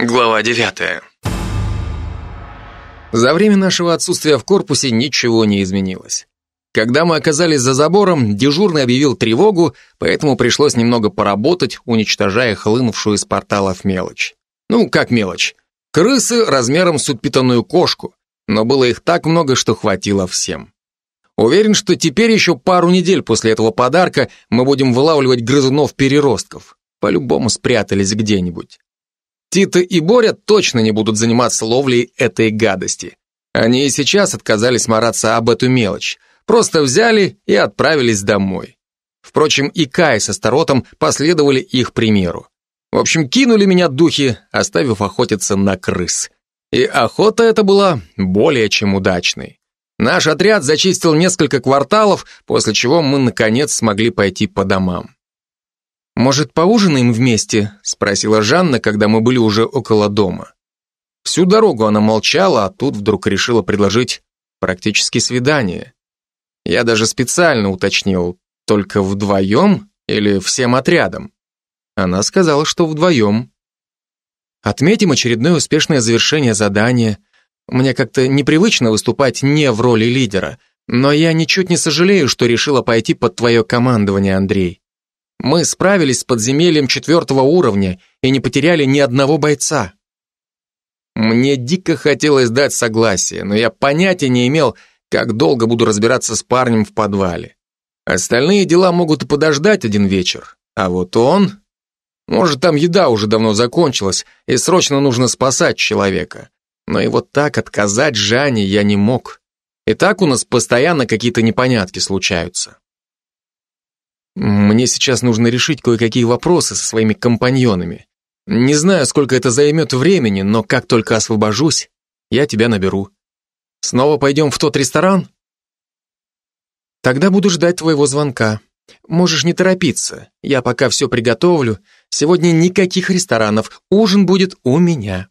Глава девятая. За время нашего отсутствия в корпусе ничего не изменилось. Когда мы оказались за забором, дежурный объявил тревогу, поэтому пришлось немного поработать, уничтожая хлынувшую из порталов мелочь. Ну, как мелочь? Крысы размером с упитанную кошку, но было их так много, что хватило всем. Уверен, что теперь еще пару недель после этого подарка мы будем вылавливать грызунов-переростков. По-любому спрятались где-нибудь. Тита и Боря точно не будут заниматься ловлей этой гадости. Они и сейчас отказались мараться об эту мелочь, просто взяли и отправились домой. Впрочем, и Кай со Старотом последовали их примеру. В общем, кинули меня духи, оставив охотиться на крыс. И охота эта была более чем удачной. Наш отряд зачистил несколько кварталов, после чего мы, наконец, смогли пойти по домам. «Может, поужинаем вместе?» — спросила Жанна, когда мы были уже около дома. Всю дорогу она молчала, а тут вдруг решила предложить практически свидание. Я даже специально уточнил, только вдвоем или всем отрядом? Она сказала, что вдвоем. Отметим очередное успешное завершение задания. Мне как-то непривычно выступать не в роли лидера, но я ничуть не сожалею, что решила пойти под твое командование, Андрей. Мы справились с подземельем четвертого уровня и не потеряли ни одного бойца. Мне дико хотелось дать согласие, но я понятия не имел, как долго буду разбираться с парнем в подвале. Остальные дела могут и подождать один вечер, а вот он... Может, там еда уже давно закончилась, и срочно нужно спасать человека. Но и вот так отказать Жанне я не мог. И так у нас постоянно какие-то непонятки случаются. Мне сейчас нужно решить кое-какие вопросы со своими компаньонами. Не знаю, сколько это займет времени, но как только освобожусь, я тебя наберу. Снова пойдем в тот ресторан? Тогда буду ждать твоего звонка. Можешь не торопиться, я пока все приготовлю. Сегодня никаких ресторанов, ужин будет у меня.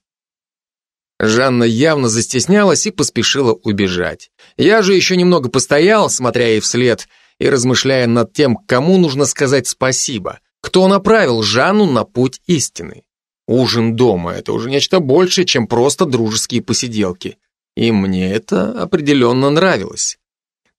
Жанна явно застеснялась и поспешила убежать. Я же еще немного постоял, смотря ей вслед, и размышляя над тем, кому нужно сказать спасибо, кто направил Жанну на путь истины. Ужин дома – это уже нечто большее, чем просто дружеские посиделки. И мне это определенно нравилось.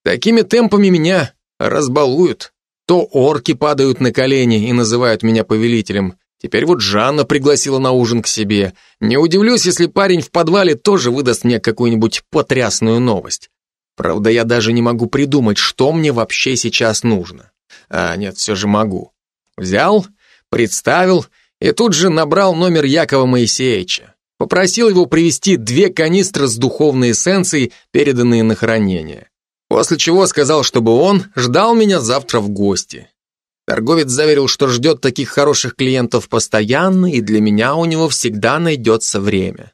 Такими темпами меня разбалуют. То орки падают на колени и называют меня повелителем. Теперь вот Жанна пригласила на ужин к себе. Не удивлюсь, если парень в подвале тоже выдаст мне какую-нибудь потрясную новость. Правда, я даже не могу придумать, что мне вообще сейчас нужно. А нет, все же могу. Взял, представил и тут же набрал номер Якова Моисеевича. Попросил его привезти две канистры с духовной эссенцией, переданные на хранение. После чего сказал, чтобы он ждал меня завтра в гости. Торговец заверил, что ждет таких хороших клиентов постоянно, и для меня у него всегда найдется время.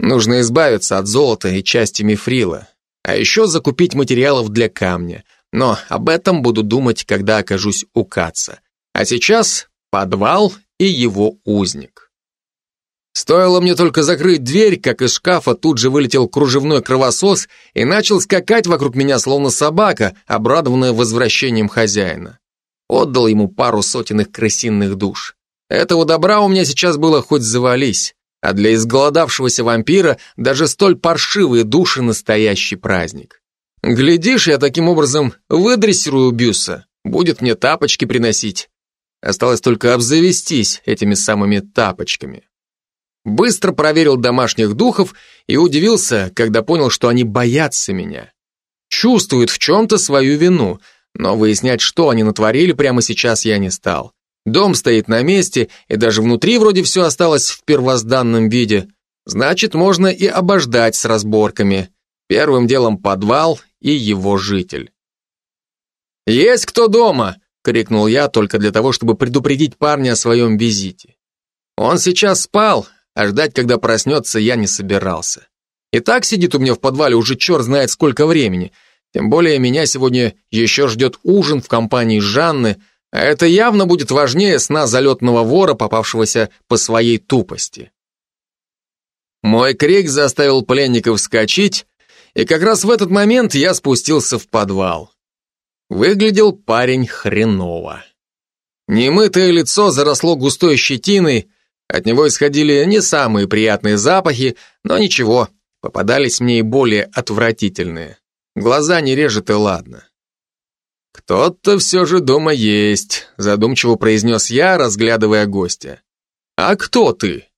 Нужно избавиться от золота и части мифрила а еще закупить материалов для камня. Но об этом буду думать, когда окажусь у Каца. А сейчас подвал и его узник. Стоило мне только закрыть дверь, как из шкафа тут же вылетел кружевной кровосос и начал скакать вокруг меня, словно собака, обрадованная возвращением хозяина. Отдал ему пару сотен их крысиных душ. Этого добра у меня сейчас было хоть завались а для изголодавшегося вампира даже столь паршивые души настоящий праздник. Глядишь, я таким образом выдрессирую Бюса, будет мне тапочки приносить. Осталось только обзавестись этими самыми тапочками. Быстро проверил домашних духов и удивился, когда понял, что они боятся меня. Чувствуют в чем-то свою вину, но выяснять, что они натворили прямо сейчас я не стал. Дом стоит на месте, и даже внутри вроде все осталось в первозданном виде. Значит, можно и обождать с разборками. Первым делом подвал и его житель. «Есть кто дома?» — крикнул я только для того, чтобы предупредить парня о своем визите. Он сейчас спал, а ждать, когда проснется, я не собирался. И так сидит у меня в подвале уже черт знает сколько времени. Тем более меня сегодня еще ждет ужин в компании Жанны — а это явно будет важнее сна залетного вора, попавшегося по своей тупости. Мой крик заставил пленников вскочить, и как раз в этот момент я спустился в подвал. Выглядел парень хреново. Немытое лицо заросло густой щетиной, От него исходили не самые приятные запахи, но ничего, попадались мне и более отвратительные. Глаза не режет и ладно. «Кто-то все же дома есть», задумчиво произнес я, разглядывая гостя. «А кто ты?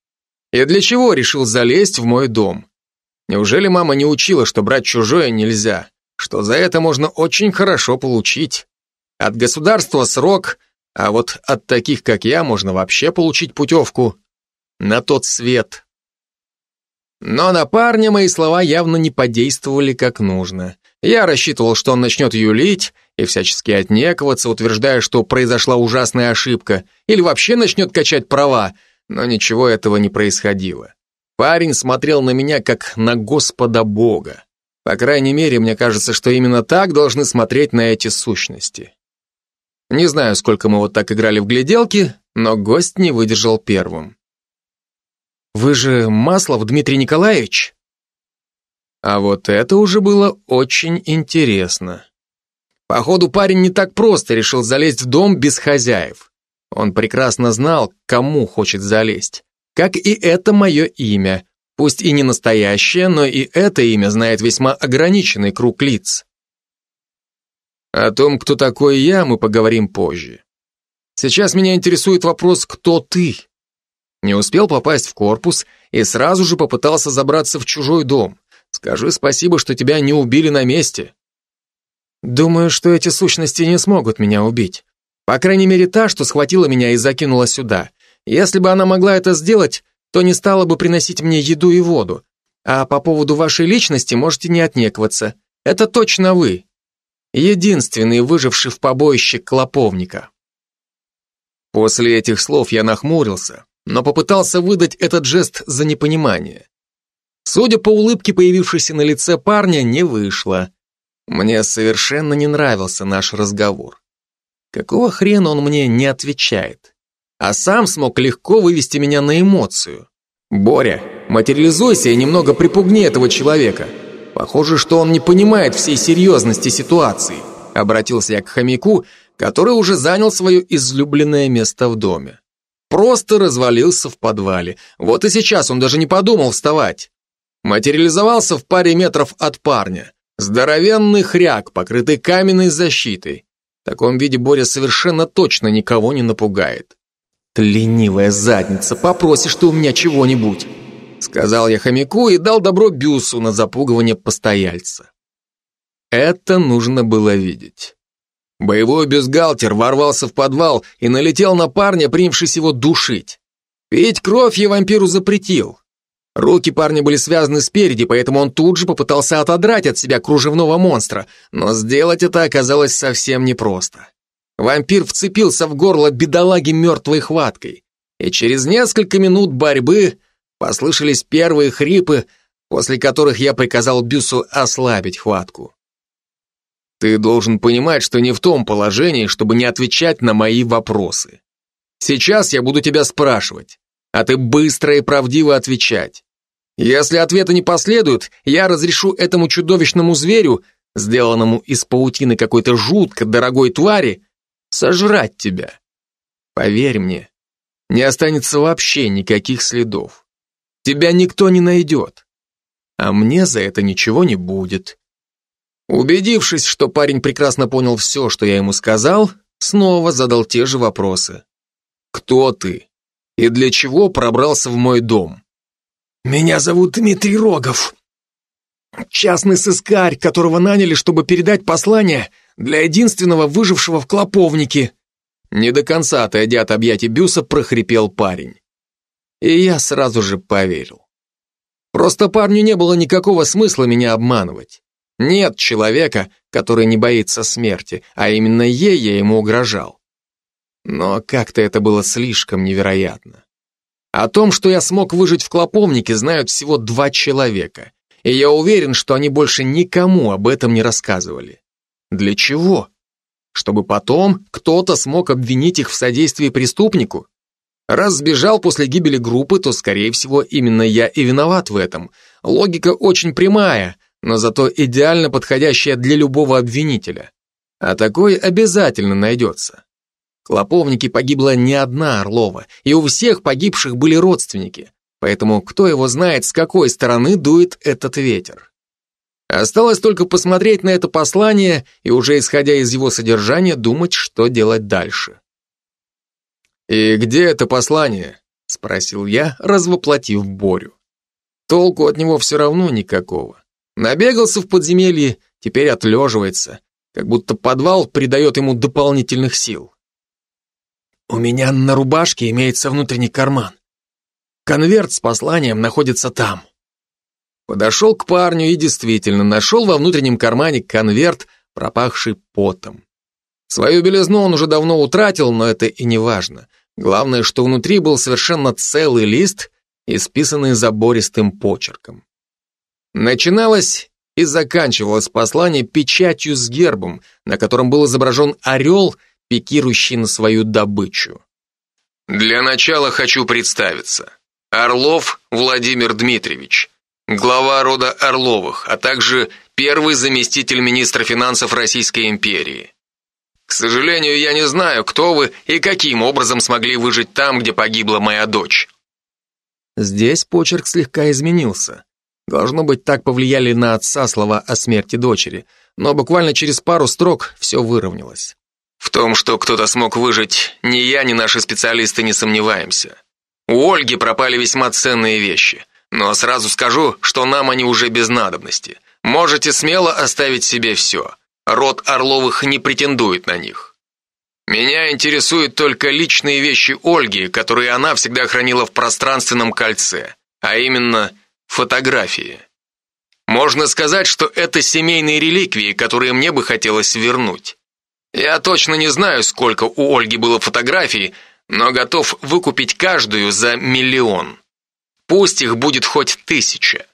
И для чего решил залезть в мой дом? Неужели мама не учила, что брать чужое нельзя, что за это можно очень хорошо получить? От государства срок, а вот от таких, как я, можно вообще получить путевку на тот свет». Но на парня мои слова явно не подействовали как нужно. Я рассчитывал, что он начнет юлить и всячески отнекиваться, утверждая, что произошла ужасная ошибка, или вообще начнет качать права, но ничего этого не происходило. Парень смотрел на меня как на Господа Бога. По крайней мере, мне кажется, что именно так должны смотреть на эти сущности. Не знаю, сколько мы вот так играли в гляделки, но гость не выдержал первым. «Вы же Маслов Дмитрий Николаевич?» А вот это уже было очень интересно. Походу, парень не так просто решил залезть в дом без хозяев. Он прекрасно знал, кому хочет залезть. Как и это мое имя. Пусть и не настоящее, но и это имя знает весьма ограниченный круг лиц. О том, кто такой я, мы поговорим позже. Сейчас меня интересует вопрос, кто ты? Не успел попасть в корпус и сразу же попытался забраться в чужой дом. Скажи спасибо, что тебя не убили на месте. Думаю, что эти сущности не смогут меня убить. По крайней мере, та, что схватила меня и закинула сюда. Если бы она могла это сделать, то не стала бы приносить мне еду и воду. А по поводу вашей личности можете не отнекиваться. Это точно вы. Единственный выживший в побоище клоповника. После этих слов я нахмурился, но попытался выдать этот жест за непонимание. Судя по улыбке, появившейся на лице парня, не вышло. Мне совершенно не нравился наш разговор. Какого хрена он мне не отвечает? А сам смог легко вывести меня на эмоцию. «Боря, материализуйся и немного припугни этого человека. Похоже, что он не понимает всей серьезности ситуации», обратился я к хомяку, который уже занял свое излюбленное место в доме. Просто развалился в подвале. Вот и сейчас он даже не подумал вставать материализовался в паре метров от парня. Здоровенный хряк, покрытый каменной защитой. В таком виде Боря совершенно точно никого не напугает. «Ты ленивая задница, попросишь ты у меня чего-нибудь», сказал я хомяку и дал добро Бюсу на запугивание постояльца. Это нужно было видеть. Боевой бюстгальтер ворвался в подвал и налетел на парня, принявшись его душить. Пить кровь я вампиру запретил, Руки парня были связаны спереди, поэтому он тут же попытался отодрать от себя кружевного монстра, но сделать это оказалось совсем непросто. Вампир вцепился в горло бедолаги мертвой хваткой, и через несколько минут борьбы послышались первые хрипы, после которых я приказал Бюсу ослабить хватку. Ты должен понимать, что не в том положении, чтобы не отвечать на мои вопросы. Сейчас я буду тебя спрашивать, а ты быстро и правдиво отвечать. Если ответа не последует, я разрешу этому чудовищному зверю, сделанному из паутины какой-то жутко дорогой твари, сожрать тебя. Поверь мне, не останется вообще никаких следов. Тебя никто не найдет. А мне за это ничего не будет. Убедившись, что парень прекрасно понял все, что я ему сказал, снова задал те же вопросы. Кто ты? И для чего пробрался в мой дом? «Меня зовут Дмитрий Рогов. Частный сыскарь, которого наняли, чтобы передать послание для единственного выжившего в Клоповнике». Не до конца отойдя от объятий Бюса, прохрипел парень. И я сразу же поверил. Просто парню не было никакого смысла меня обманывать. Нет человека, который не боится смерти, а именно ей я ему угрожал. Но как-то это было слишком невероятно. О том, что я смог выжить в клоповнике, знают всего два человека, и я уверен, что они больше никому об этом не рассказывали. Для чего? Чтобы потом кто-то смог обвинить их в содействии преступнику? Раз сбежал после гибели группы, то, скорее всего, именно я и виноват в этом. Логика очень прямая, но зато идеально подходящая для любого обвинителя. А такой обязательно найдется. Клоповнике погибла не одна Орлова, и у всех погибших были родственники, поэтому кто его знает, с какой стороны дует этот ветер. Осталось только посмотреть на это послание и уже исходя из его содержания думать, что делать дальше. «И где это послание?» — спросил я, развоплотив Борю. Толку от него все равно никакого. Набегался в подземелье, теперь отлеживается, как будто подвал придает ему дополнительных сил. У меня на рубашке имеется внутренний карман. Конверт с посланием находится там. Подошел к парню и действительно нашел во внутреннем кармане конверт, пропахший потом. Свою белизну он уже давно утратил, но это и не важно. Главное, что внутри был совершенно целый лист, исписанный забористым почерком. Начиналось и заканчивалось послание печатью с гербом, на котором был изображен орел – пикирующий на свою добычу. Для начала хочу представиться. Орлов Владимир Дмитриевич, глава рода Орловых, а также первый заместитель министра финансов Российской империи. К сожалению, я не знаю, кто вы и каким образом смогли выжить там, где погибла моя дочь. Здесь почерк слегка изменился. Должно быть, так повлияли на отца слова о смерти дочери, но буквально через пару строк все выровнялось. В том, что кто-то смог выжить, ни я, ни наши специалисты не сомневаемся. У Ольги пропали весьма ценные вещи, но сразу скажу, что нам они уже без надобности. Можете смело оставить себе все. Род Орловых не претендует на них. Меня интересуют только личные вещи Ольги, которые она всегда хранила в пространственном кольце, а именно фотографии. Можно сказать, что это семейные реликвии, которые мне бы хотелось вернуть. Я точно не знаю, сколько у Ольги было фотографий, но готов выкупить каждую за миллион. Пусть их будет хоть тысяча.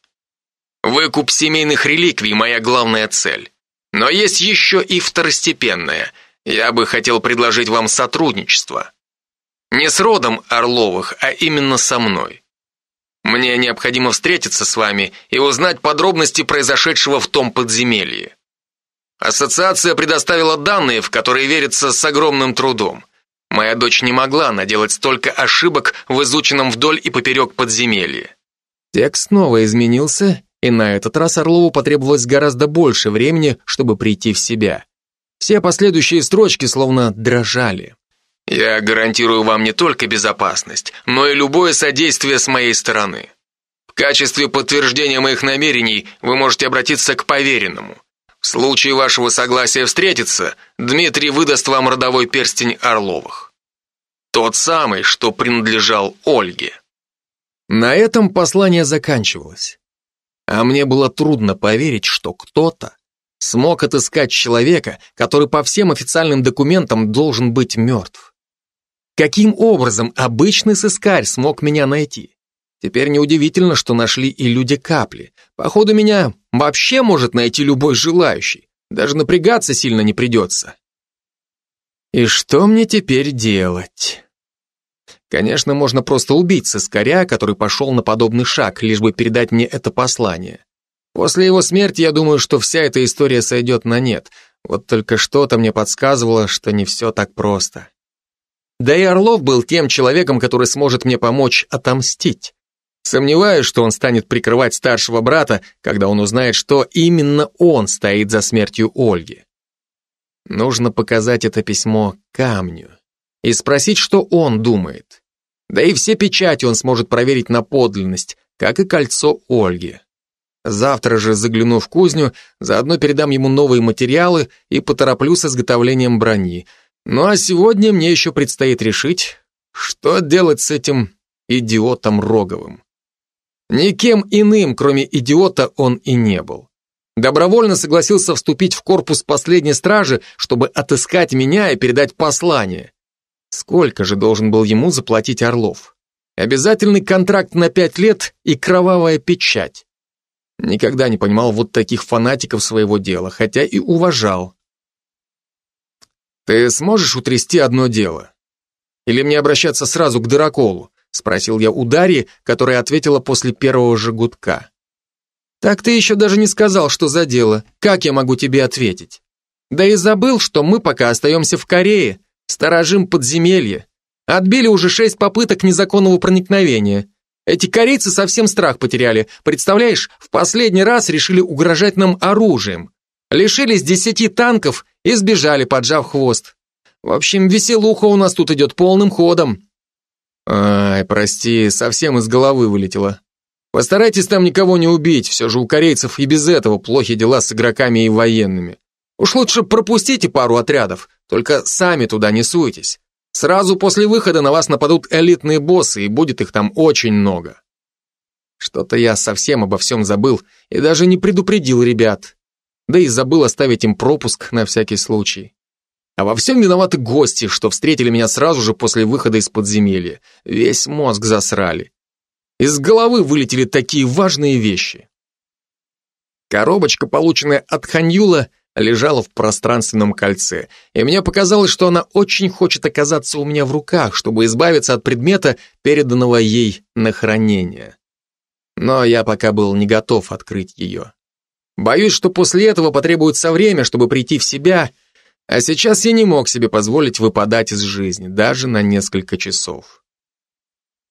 Выкуп семейных реликвий – моя главная цель. Но есть еще и второстепенная. Я бы хотел предложить вам сотрудничество. Не с родом Орловых, а именно со мной. Мне необходимо встретиться с вами и узнать подробности произошедшего в том подземелье. Ассоциация предоставила данные, в которые верится с огромным трудом. Моя дочь не могла наделать столько ошибок в изученном вдоль и поперек подземелье. Текст снова изменился, и на этот раз Орлову потребовалось гораздо больше времени, чтобы прийти в себя. Все последующие строчки словно дрожали. Я гарантирую вам не только безопасность, но и любое содействие с моей стороны. В качестве подтверждения моих намерений вы можете обратиться к поверенному. В случае вашего согласия встретиться, Дмитрий выдаст вам родовой перстень Орловых. Тот самый, что принадлежал Ольге. На этом послание заканчивалось. А мне было трудно поверить, что кто-то смог отыскать человека, который по всем официальным документам должен быть мертв. Каким образом обычный сыскарь смог меня найти? Теперь неудивительно, что нашли и люди капли. Походу, меня вообще может найти любой желающий. Даже напрягаться сильно не придется. И что мне теперь делать? Конечно, можно просто убить сыскаря, который пошел на подобный шаг, лишь бы передать мне это послание. После его смерти я думаю, что вся эта история сойдет на нет. Вот только что-то мне подсказывало, что не все так просто. Да и Орлов был тем человеком, который сможет мне помочь отомстить. Сомневаюсь, что он станет прикрывать старшего брата, когда он узнает, что именно он стоит за смертью Ольги. Нужно показать это письмо камню и спросить, что он думает. Да и все печати он сможет проверить на подлинность, как и кольцо Ольги. Завтра же, загляну в кузню, заодно передам ему новые материалы и потороплю с изготовлением брони. Ну а сегодня мне еще предстоит решить, что делать с этим идиотом Роговым. Никем иным, кроме идиота, он и не был. Добровольно согласился вступить в корпус последней стражи, чтобы отыскать меня и передать послание. Сколько же должен был ему заплатить Орлов? Обязательный контракт на пять лет и кровавая печать. Никогда не понимал вот таких фанатиков своего дела, хотя и уважал. Ты сможешь утрясти одно дело? Или мне обращаться сразу к Дыроколу? Спросил я у Дарьи, которая ответила после первого же гудка. Так ты еще даже не сказал, что за дело. Как я могу тебе ответить? Да и забыл, что мы пока остаемся в Корее. Сторожим подземелье. Отбили уже шесть попыток незаконного проникновения. Эти корейцы совсем страх потеряли. Представляешь, в последний раз решили угрожать нам оружием. Лишились десяти танков и сбежали, поджав хвост. В общем, веселуха у нас тут идет полным ходом. Ай, прости, совсем из головы вылетело. Постарайтесь там никого не убить, все же у корейцев и без этого плохи дела с игроками и военными. Уж лучше пропустите пару отрядов, только сами туда не суетесь. Сразу после выхода на вас нападут элитные боссы, и будет их там очень много. Что-то я совсем обо всем забыл и даже не предупредил ребят. Да и забыл оставить им пропуск на всякий случай. А во всем виноваты гости, что встретили меня сразу же после выхода из подземелья. Весь мозг засрали. Из головы вылетели такие важные вещи. Коробочка, полученная от Ханьюла, лежала в пространственном кольце, и мне показалось, что она очень хочет оказаться у меня в руках, чтобы избавиться от предмета, переданного ей на хранение. Но я пока был не готов открыть ее. Боюсь, что после этого потребуется время, чтобы прийти в себя, а сейчас я не мог себе позволить выпадать из жизни, даже на несколько часов.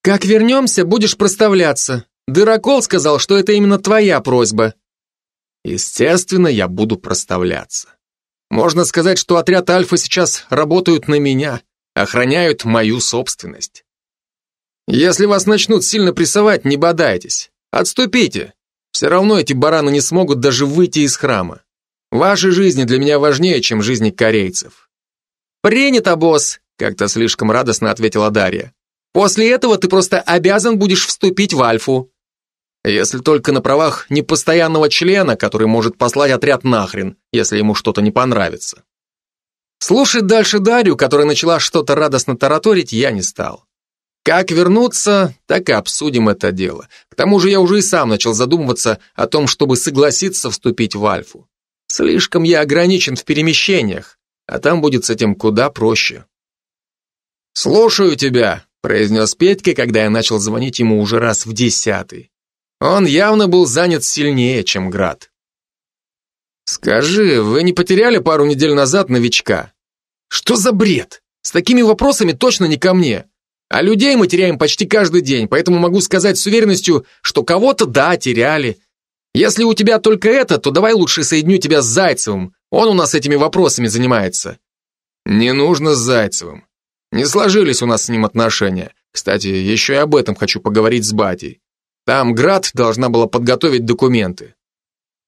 «Как вернемся, будешь проставляться. Дырокол сказал, что это именно твоя просьба», Естественно, я буду проставляться. Можно сказать, что отряд Альфа сейчас работают на меня, охраняют мою собственность. Если вас начнут сильно прессовать, не бодайтесь. Отступите. Все равно эти бараны не смогут даже выйти из храма. Ваши жизни для меня важнее, чем жизни корейцев. Принято, босс, как-то слишком радостно ответила Дарья. После этого ты просто обязан будешь вступить в Альфу. Если только на правах непостоянного члена, который может послать отряд нахрен, если ему что-то не понравится. Слушать дальше Дарью, которая начала что-то радостно тараторить, я не стал. Как вернуться, так и обсудим это дело. К тому же я уже и сам начал задумываться о том, чтобы согласиться вступить в Альфу. Слишком я ограничен в перемещениях, а там будет с этим куда проще. «Слушаю тебя», — произнес Петька, когда я начал звонить ему уже раз в десятый. Он явно был занят сильнее, чем Град. «Скажи, вы не потеряли пару недель назад новичка?» «Что за бред? С такими вопросами точно не ко мне. А людей мы теряем почти каждый день, поэтому могу сказать с уверенностью, что кого-то, да, теряли. Если у тебя только это, то давай лучше соединю тебя с Зайцевым. Он у нас этими вопросами занимается». «Не нужно с Зайцевым. Не сложились у нас с ним отношения. Кстати, еще и об этом хочу поговорить с батей. Там Град должна была подготовить документы.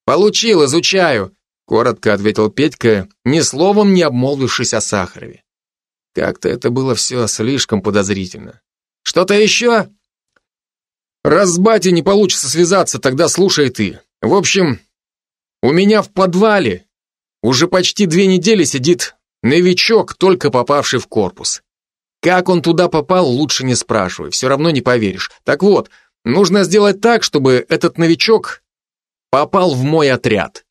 Получил, изучаю, коротко ответил Петька, ни словом не обмолвившись о Сахарове. Как-то это было все слишком подозрительно. Что-то еще? Раз с батей не получится связаться, тогда слушай ты. В общем, у меня в подвале уже почти две недели сидит новичок, только попавший в корпус. Как он туда попал, лучше не спрашивай, все равно не поверишь. Так вот, Нужно сделать так, чтобы этот новичок попал в мой отряд.